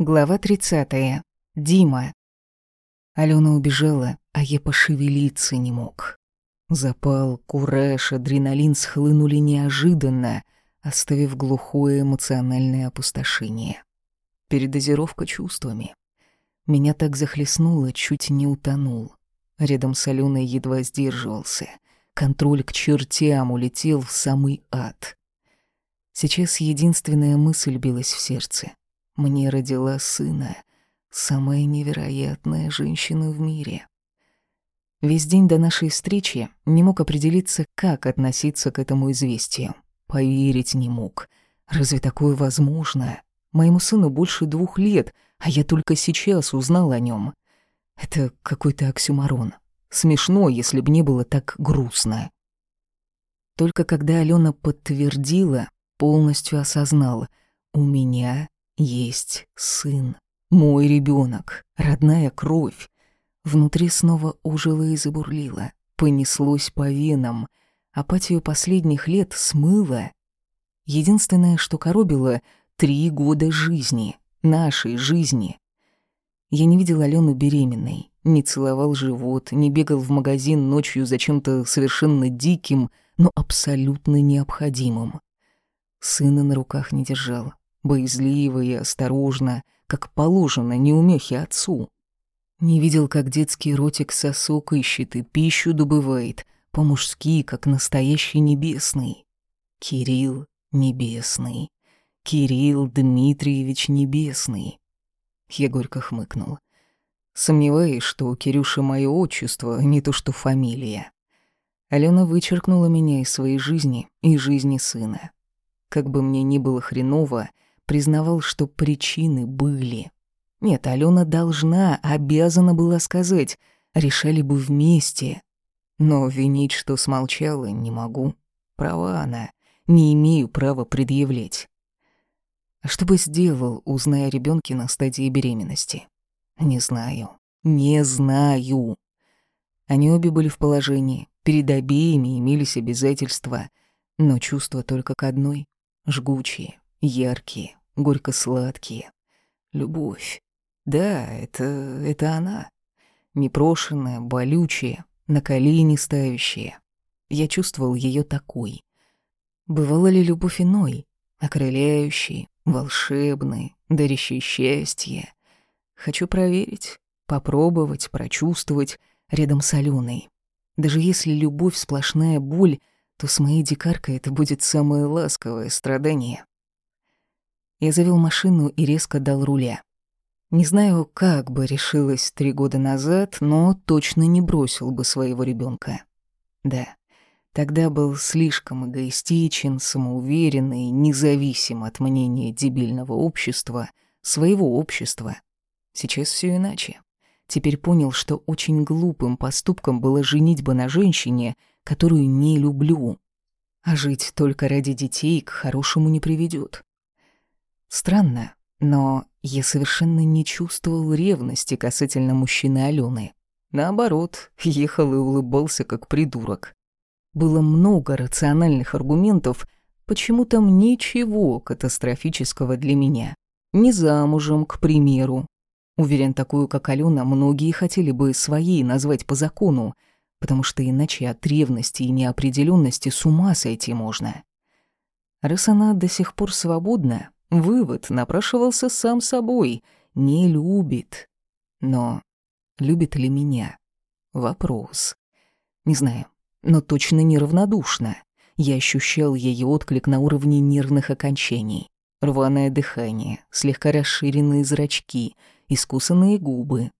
Глава 30. Дима. Алена убежала, а я пошевелиться не мог. Запал, кураж, адреналин схлынули неожиданно, оставив глухое эмоциональное опустошение. Передозировка чувствами. Меня так захлестнуло, чуть не утонул. Рядом с Аленой едва сдерживался. Контроль к чертям улетел в самый ад. Сейчас единственная мысль билась в сердце. Мне родила сына, самая невероятная женщина в мире. Весь день до нашей встречи не мог определиться, как относиться к этому известию. Поверить не мог. Разве такое возможно? Моему сыну больше двух лет, а я только сейчас узнал о нем. Это какой-то оксюмарон. Смешно, если бы не было так грустно. Только когда Алена подтвердила, полностью осознала, у меня есть сын, мой ребенок, родная кровь. Внутри снова ужило и забурлило, понеслось по венам, апатию последних лет смыло. Единственное, что коробило — три года жизни, нашей жизни. Я не видел Алену беременной, не целовал живот, не бегал в магазин ночью за чем-то совершенно диким, но абсолютно необходимым. Сына на руках не держал, боязливо и осторожно, как положено неумехе отцу. Не видел, как детский ротик сосок ищет и пищу добывает, по-мужски, как настоящий небесный. Кирилл Небесный. Кирилл Дмитриевич Небесный. Я горько хмыкнул. Сомневаюсь, что у Кирюши мое отчество, не то что фамилия. Алена вычеркнула меня из своей жизни и жизни сына. Как бы мне ни было хреново, признавал, что причины были. Нет, Алена должна, обязана была сказать, решали бы вместе. Но винить, что смолчала, не могу. Права она, не имею права предъявлять. А что бы сделал, узная о ребёнке на стадии беременности? Не знаю. Не знаю. Они обе были в положении, перед обеими имелись обязательства, но чувства только к одной — жгучие, яркие, горько-сладкие. Любовь. Да, это... это она. Непрошенная, болючая, на колени ставящая. Я чувствовал ее такой. Бывала ли любовь иной, окрыляющей, волшебной, дарящей счастье? Хочу проверить, попробовать, прочувствовать рядом с Аленой. Даже если любовь сплошная боль, то с моей дикаркой это будет самое ласковое страдание. Я завел машину и резко дал руля. Не знаю, как бы решилась три года назад, но точно не бросил бы своего ребенка. Да, тогда был слишком эгоистичен, самоуверенный, независим от мнения дебильного общества, своего общества. Сейчас все иначе. Теперь понял, что очень глупым поступком было женитьба на женщине, которую не люблю. А жить только ради детей к хорошему не приведет. Странно, но я совершенно не чувствовал ревности касательно мужчины Алены. Наоборот, ехал и улыбался как придурок. Было много рациональных аргументов, почему там ничего катастрофического для меня. Не замужем, к примеру. Уверен, такую, как Алена, многие хотели бы своей назвать по закону, потому что иначе от ревности и неопределенности с ума сойти можно. Раз она до сих пор свободна, Вывод напрашивался сам собой. Не любит. Но любит ли меня? Вопрос. Не знаю, но точно неравнодушно. Я ощущал ее отклик на уровне нервных окончаний. Рваное дыхание, слегка расширенные зрачки, искусанные губы.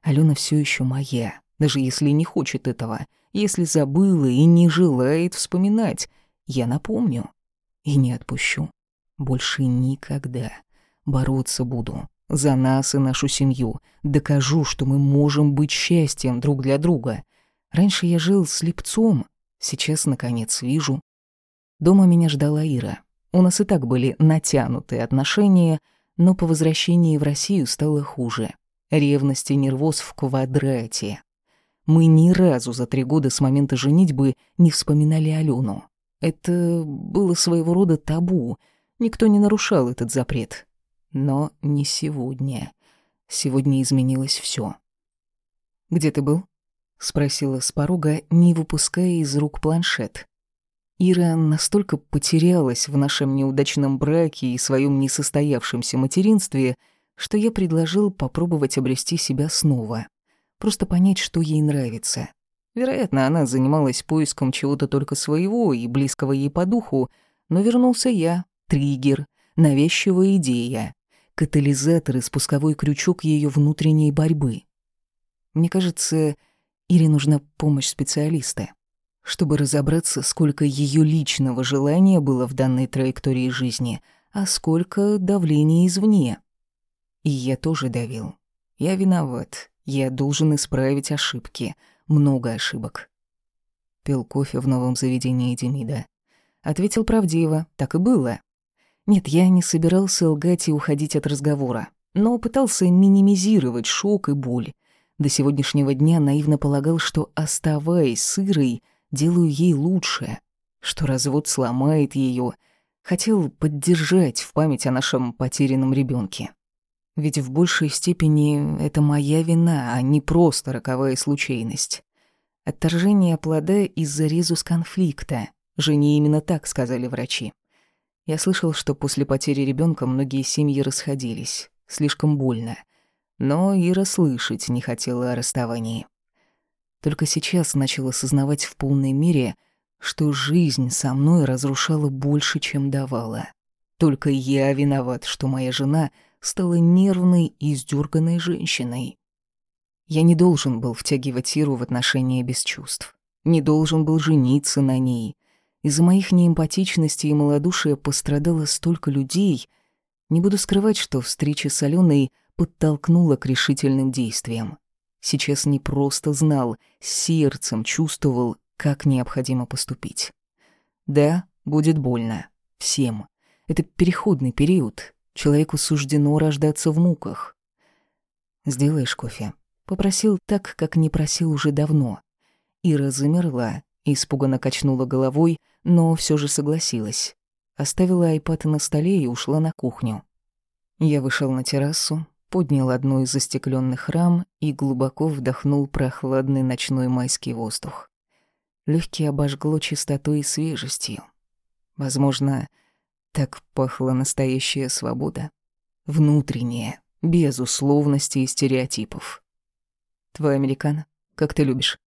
Алена все еще моя, даже если не хочет этого, если забыла и не желает вспоминать. Я напомню и не отпущу. Больше никогда. Бороться буду. За нас и нашу семью. Докажу, что мы можем быть счастьем друг для друга. Раньше я жил слепцом. Сейчас, наконец, вижу. Дома меня ждала Ира. У нас и так были натянутые отношения, но по возвращении в Россию стало хуже. Ревность и нервоз в квадрате. Мы ни разу за три года с момента женитьбы не вспоминали Алену. Это было своего рода табу — Никто не нарушал этот запрет. Но не сегодня. Сегодня изменилось все. «Где ты был?» — спросила с порога, не выпуская из рук планшет. Ира настолько потерялась в нашем неудачном браке и своем несостоявшемся материнстве, что я предложил попробовать обрести себя снова. Просто понять, что ей нравится. Вероятно, она занималась поиском чего-то только своего и близкого ей по духу, но вернулся я, триггер, навязчивая идея, катализатор и спусковой крючок ее внутренней борьбы. Мне кажется, Ире нужна помощь специалиста, чтобы разобраться, сколько ее личного желания было в данной траектории жизни, а сколько давления извне. И я тоже давил. Я виноват. Я должен исправить ошибки. Много ошибок. Пил кофе в новом заведении Демида. Ответил правдиво. Так и было. Нет, я не собирался лгать и уходить от разговора, но пытался минимизировать шок и боль. До сегодняшнего дня наивно полагал, что, оставаясь сырой, делаю ей лучше, что развод сломает ее. Хотел поддержать в память о нашем потерянном ребенке. Ведь в большей степени это моя вина, а не просто роковая случайность. Отторжение плода из-за резус конфликта. Жене именно так сказали врачи. Я слышал, что после потери ребенка многие семьи расходились. Слишком больно. Но Ира слышать не хотела о расставании. Только сейчас начал осознавать в полной мере, что жизнь со мной разрушала больше, чем давала. Только я виноват, что моя жена стала нервной и издёрганной женщиной. Я не должен был втягивать Иру в отношения без чувств. Не должен был жениться на ней. Из-за моих неэмпатичности и малодушия пострадало столько людей. Не буду скрывать, что встреча с Аленой подтолкнула к решительным действиям. Сейчас не просто знал, сердцем чувствовал, как необходимо поступить. Да, будет больно. Всем. Это переходный период. Человеку суждено рождаться в муках. «Сделаешь кофе?» Попросил так, как не просил уже давно. Ира замерла, испуганно качнула головой, но все же согласилась. Оставила айпад на столе и ушла на кухню. Я вышел на террасу, поднял одну из застекленных рам и глубоко вдохнул прохладный ночной майский воздух. Легкий обожгло чистотой и свежестью. Возможно, так пахла настоящая свобода. Внутренняя, без условностей и стереотипов. «Твой американо? Как ты любишь?»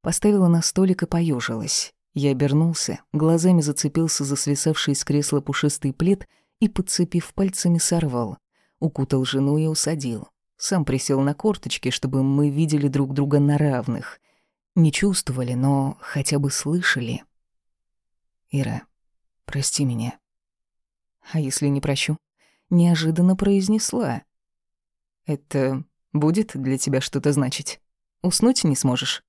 Поставила на столик и поежилась. Я обернулся, глазами зацепился за свисавший из кресла пушистый плед и, подцепив пальцами, сорвал. Укутал жену и усадил. Сам присел на корточки, чтобы мы видели друг друга на равных. Не чувствовали, но хотя бы слышали. «Ира, прости меня». «А если не прощу?» Неожиданно произнесла. «Это будет для тебя что-то значить? Уснуть не сможешь?»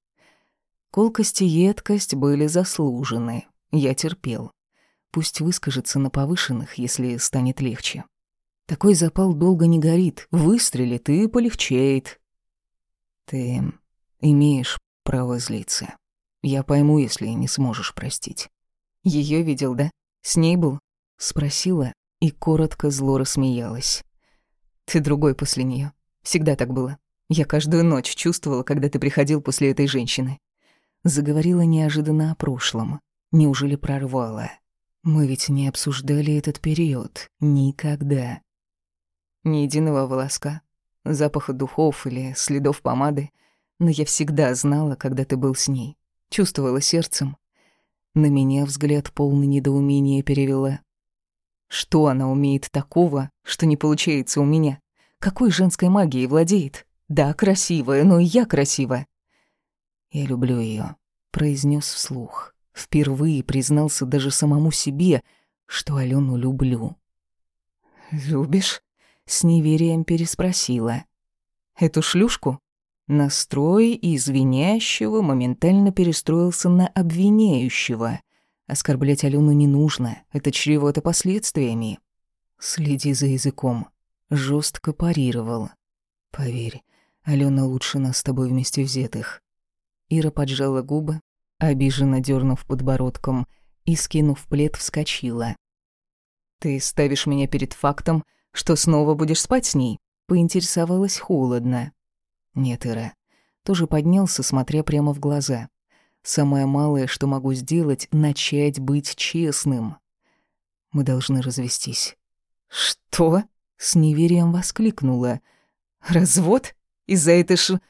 Колкость и едкость были заслужены. Я терпел. Пусть выскажется на повышенных, если станет легче. Такой запал долго не горит, выстрелит и полегчает. Ты имеешь право злиться. Я пойму, если не сможешь простить. Ее видел, да? С ней был? Спросила и коротко зло рассмеялась. Ты другой после нее. Всегда так было. Я каждую ночь чувствовала, когда ты приходил после этой женщины. Заговорила неожиданно о прошлом. Неужели прорвала? Мы ведь не обсуждали этот период. Никогда. Ни единого волоска, запаха духов или следов помады. Но я всегда знала, когда ты был с ней. Чувствовала сердцем. На меня взгляд полный недоумения перевела. Что она умеет такого, что не получается у меня? Какой женской магией владеет? Да, красивая, но и я красива. «Я люблю ее, произнес вслух. Впервые признался даже самому себе, что Алену люблю. «Любишь?» — с неверием переспросила. «Эту шлюшку?» Настрой из винящего моментально перестроился на обвиняющего. Оскорблять Алену не нужно, это чревато последствиями. «Следи за языком», — жестко парировал. «Поверь, Алена лучше нас с тобой вместе взятых. Ира поджала губы, обиженно дернув подбородком, и, скинув плед, вскочила. «Ты ставишь меня перед фактом, Что снова будешь спать с ней?» Поинтересовалась холодно. «Нет, Ира». Тоже поднялся, смотря прямо в глаза. «Самое малое, что могу сделать, начать быть честным. Мы должны развестись». «Что?» — с неверием воскликнула. «Развод? Из-за этой ш...»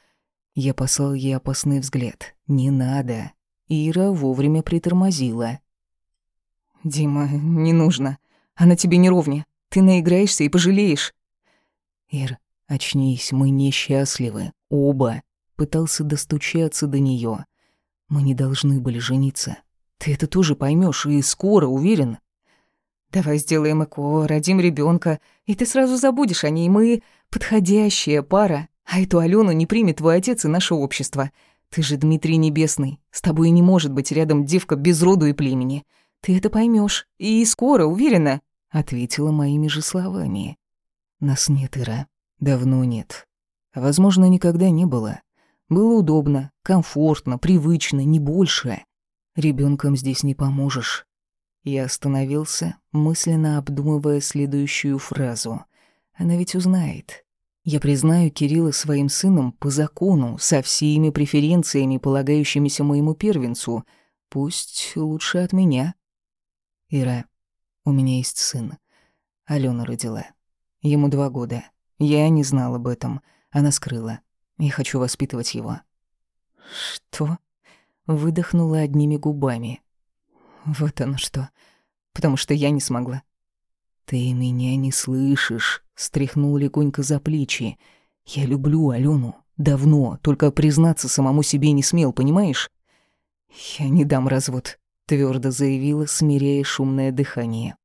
Я послал ей опасный взгляд. «Не надо». Ира вовремя притормозила. «Дима, не нужно. Она тебе не ровня. Ты наиграешься и пожалеешь». «Ир, очнись, мы несчастливы. Оба». Пытался достучаться до нее. «Мы не должны были жениться. Ты это тоже поймешь и скоро, уверен». «Давай сделаем ЭКО, родим ребенка, и ты сразу забудешь о ней. Мы подходящая пара, а эту Алену не примет твой отец и наше общество. Ты же Дмитрий Небесный. С тобой не может быть рядом девка без роду и племени. Ты это поймешь И скоро, уверена. Ответила моими же словами. Нас нет, Ира. Давно нет. возможно, никогда не было. Было удобно, комфортно, привычно, не больше. Ребенком здесь не поможешь. Я остановился, мысленно обдумывая следующую фразу. Она ведь узнает. Я признаю Кирилла своим сыном по закону, со всеми преференциями, полагающимися моему первенцу. Пусть лучше от меня. Ира, у меня есть сын. Алена родила. Ему два года. Я не знал об этом. Она скрыла. Я хочу воспитывать его. Что? Выдохнула одними губами. Вот оно что. Потому что я не смогла. Ты меня не слышишь стряхнул легонько за плечи. «Я люблю Алену. Давно, только признаться самому себе не смел, понимаешь?» «Я не дам развод», — твердо заявила, смиряя шумное дыхание.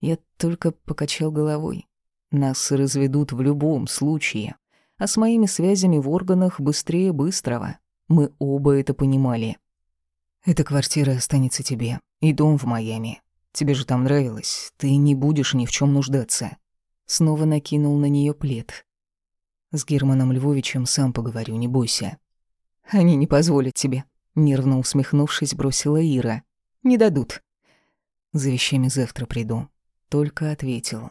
Я только покачал головой. Нас разведут в любом случае. А с моими связями в органах быстрее быстрого. Мы оба это понимали. Эта квартира останется тебе. И дом в Майами. Тебе же там нравилось. Ты не будешь ни в чем нуждаться. Снова накинул на нее плед. С Германом Львовичем сам поговорю, не бойся. Они не позволят тебе, нервно усмехнувшись, бросила Ира. Не дадут. За вещами завтра приду. Только ответил.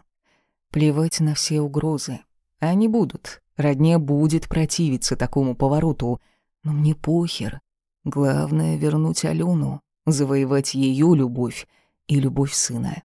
Плевать на все угрозы. Они будут. Родня будет противиться такому повороту. Но мне похер. Главное — вернуть Алену, завоевать ее любовь и любовь сына.